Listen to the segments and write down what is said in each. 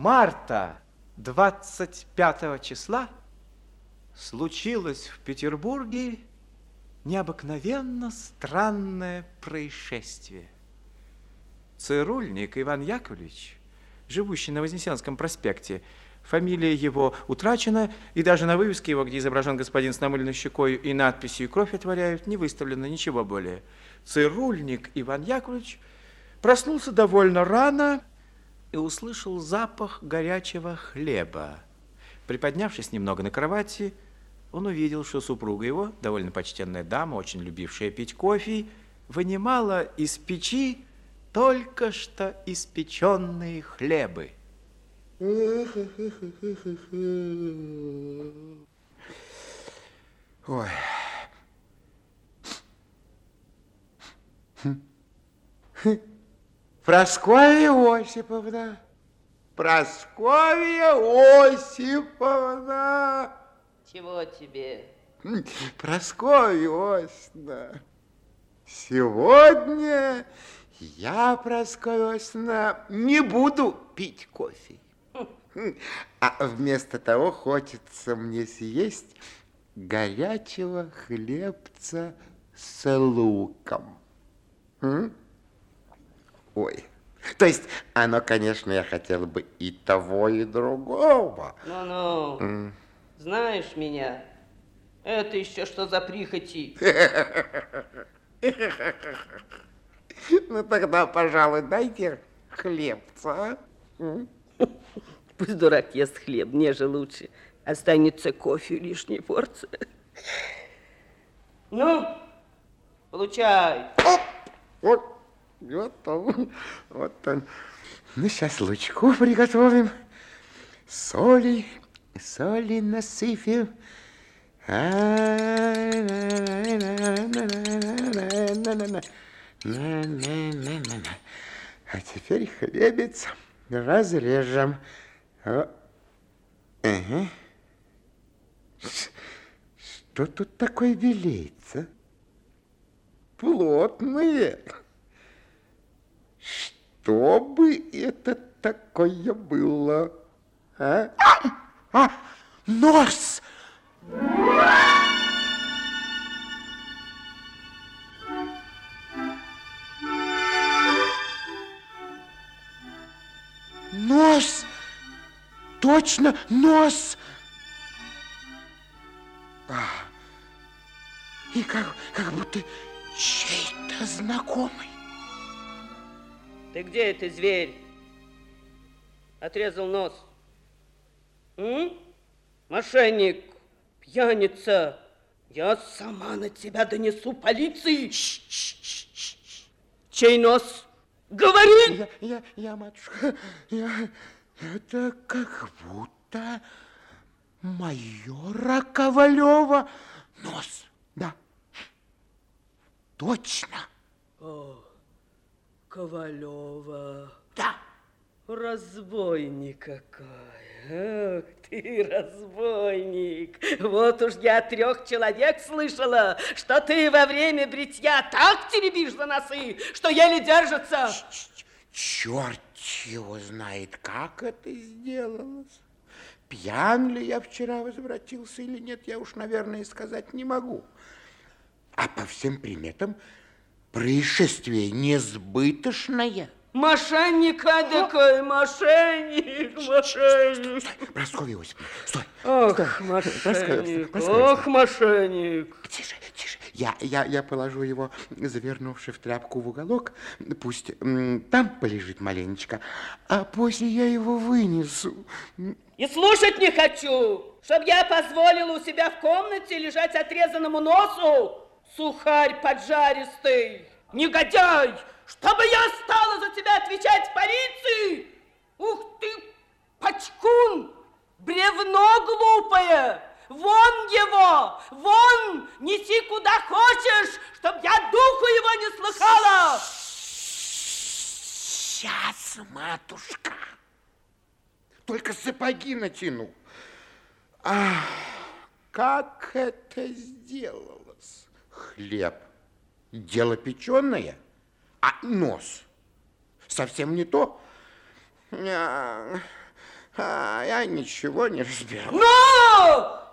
марта 25 числа случилось в Петербурге необыкновенно странное происшествие. Цирульник Иван Яковлевич, живущий на Вознесенском проспекте, фамилия его утрачена, и даже на вывеске его, где изображен господин с намыленной щекой и надписью «Кровь отворяют», не выставлено ничего более. Цирульник Иван Яковлевич проснулся довольно рано и услышал запах горячего хлеба. Приподнявшись немного на кровати, он увидел, что супруга его, довольно почтенная дама, очень любившая пить кофе, вынимала из печи только что испеченные хлебы. Ой. Прасковья Осиповна, Прасковья Осиповна. Чего тебе? Прасковья Осиповна, сегодня я, Прасковья Осиповна, не буду пить кофе. А вместо того хочется мне съесть горячего хлебца с луком. М? Ой. То есть, оно, конечно, я хотел бы и того, и другого. Ну-ну, знаешь меня, это еще что за прихоти? Ну, тогда, пожалуй, дайте хлебца. а? Пусть дурак ест хлеб, мне же лучше. Останется кофе лишняя порция. Ну, получай. Оп! Вот, вот готово. Вот он. Ну, сейчас лучку приготовим. Соли, соли насыпем. А теперь хлебец разрежем. Ага. Что тут такое белеется? Плотные. Что бы это такое было? А? А, а, нос! Нос! Точно, нос! А, и как, как будто чей-то знакомый. Ты где это, зверь? Отрезал нос. М? Мошенник, пьяница. Я сама на тебя донесу полиции. Чей нос? Говори! Я, я, я, матушка, я, это как будто майора Ковалева нос. Да, точно. О, Ковалева. Да. Разбойник какой. Ах ты, разбойник. Вот уж я от трех человек слышала, что ты во время бритья так теребишь за носы, что еле держится. Черт его знает, как это сделалось. Пьян ли я вчера возвратился или нет, я уж, наверное, сказать не могу. А по всем приметам происшествие несбыточное. Мошенник эдакой, мошенник, мошенник. Стой, Прасковья Иосифовна, стой. Ох, стой. Прасковья мошенник, Прасковья ох, мошенник. Тише, тише. Я, я, я положу его, завернувши в тряпку в уголок. Пусть там полежит маленечко, а после я его вынесу. И слушать не хочу, чтоб я позволила у себя в комнате лежать отрезанному носу, сухарь поджаристый, негодяй, чтобы я стала за тебя отвечать полиции. Ух ты, пачкун, бревно глупое, вон его, вон, неси куда хочешь, чтоб я духу его не слыхала. Сейчас, матушка. Только сапоги натяну. Ах, как это сделалось? Хлеб. Дело печеное, а нос совсем не то. А, а я ничего не разберу. Ну,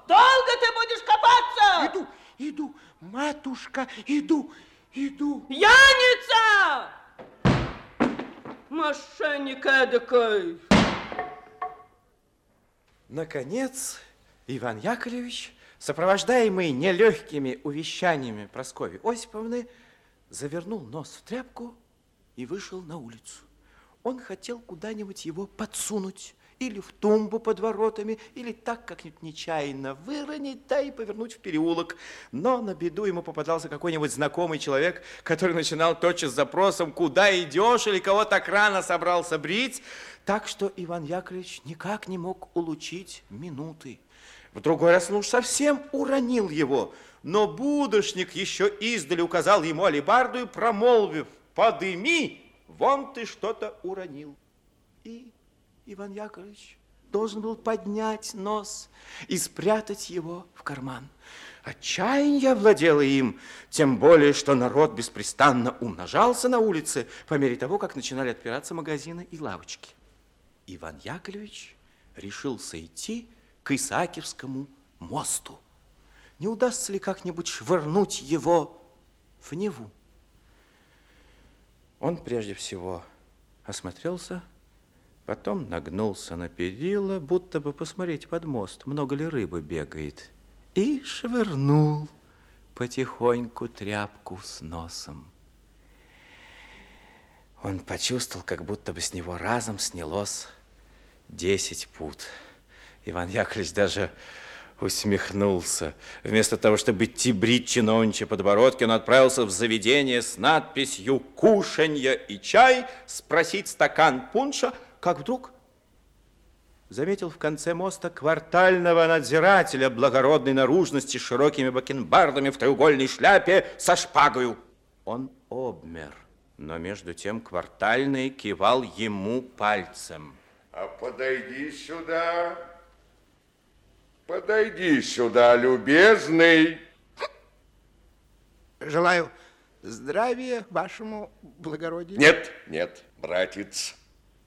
долго ты будешь копаться? Иду, иду, матушка, иду, иду. Пьяница! Мошенник эдакой. Наконец, Иван Яковлевич, сопровождаемый нелегкими увещаниями Прасковьи Осиповны, завернул нос в тряпку и вышел на улицу. Он хотел куда-нибудь его подсунуть, или в тумбу под воротами, или так как-нибудь нечаянно выронить, да и повернуть в переулок. Но на беду ему попадался какой-нибудь знакомый человек, который начинал тотчас с запросом, куда идешь, или кого так рано собрался брить. Так что Иван Яковлевич никак не мог улучить минуты. В другой раз, ну уж совсем уронил его. Но будошник еще издали указал ему алибарду и промолвив, подыми, вон ты что-то уронил. И Иван Яковлевич должен был поднять нос и спрятать его в карман. Отчаяние владело им, тем более, что народ беспрестанно умножался на улице по мере того, как начинали отпираться магазины и лавочки. Иван Яковлевич решил сойти к Исаакиевскому мосту. Не удастся ли как-нибудь швырнуть его в Неву? Он прежде всего осмотрелся, потом нагнулся на перила, будто бы посмотреть под мост, много ли рыбы бегает, и швырнул потихоньку тряпку с носом. Он почувствовал, как будто бы с него разом снялось десять пут. Иван Яковлевич даже усмехнулся. Вместо того, чтобы идти брить чиновничьи подбородки, он отправился в заведение с надписью «Кушанье и чай», спросить стакан пунша, как вдруг заметил в конце моста квартального надзирателя благородной наружности с широкими бакенбардами в треугольной шляпе со шпагою. Он обмер, но между тем квартальный кивал ему пальцем. А подойди сюда. Подойди сюда, любезный. Желаю здравия вашему благородию. Нет, нет, братец,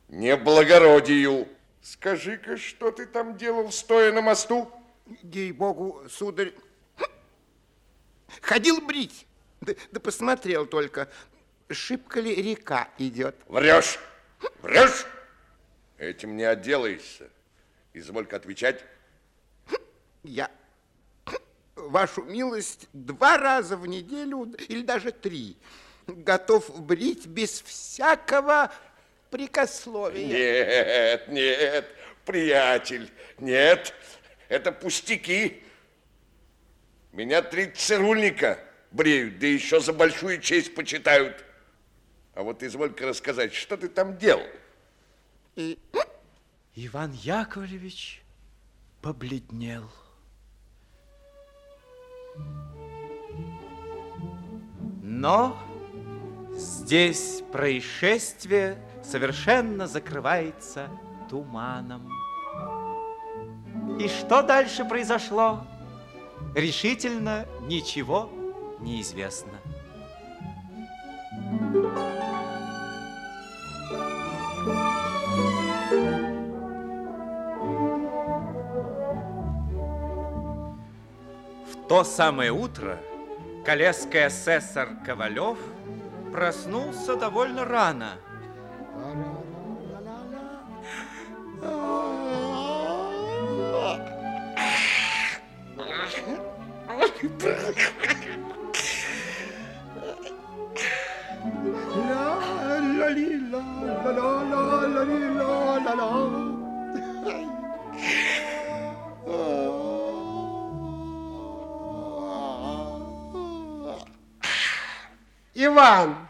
не благородию. Скажи-ка, что ты там делал, стоя на мосту? Ей-богу, сударь, ходил брить, да, да посмотрел только, шибко ли река идет. Врешь, врешь. Этим не отделаешься. Изволь-ка отвечать. Я, вашу милость, два раза в неделю или даже три готов брить без всякого прикословия. Нет, нет, приятель, нет, это пустяки. Меня три цирульника бреют, да еще за большую честь почитают. А вот изволь-ка рассказать, что ты там делал? И Иван Яковлевич побледнел. Но здесь происшествие совершенно закрывается туманом. И что дальше произошло? Решительно ничего не известно. То самое утро колесский асессор Ковалев проснулся довольно рано. Иван,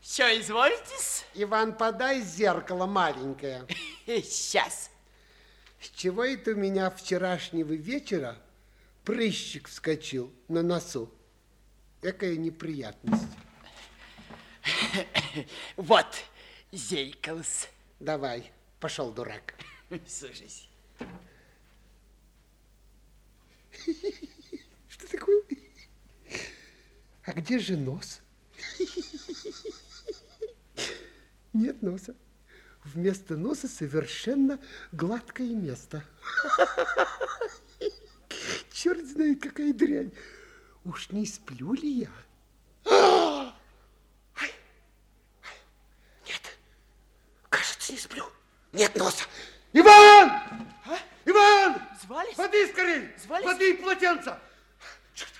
Все, извольтесь? Иван, подай зеркало маленькое. Сейчас. С чего это у меня вчерашнего вечера прыщик вскочил на носу? Какая неприятность. Вот, зеркало-с. Давай, пошел, дурак. Слушайся. Что такое? А где же нос? Нет носа. вместо носа совершенно гладкое место. Черт знает, какая дрянь. Уж не сплю ли я? Нет, кажется, не сплю. Нет носа. Иван! Иван! Звались? Воды скорей! Звались? Воды и полотенца! Черт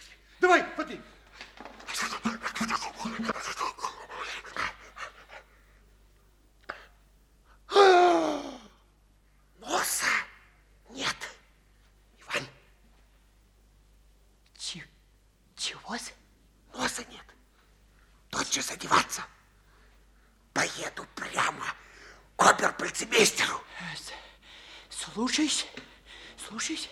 Давай, воды! Носа нет. Иван, Чи- чего? носа нет. Тотчас одеваться. Поеду прямо к оберполицмейстеру. Слушаюсь, слушаюсь.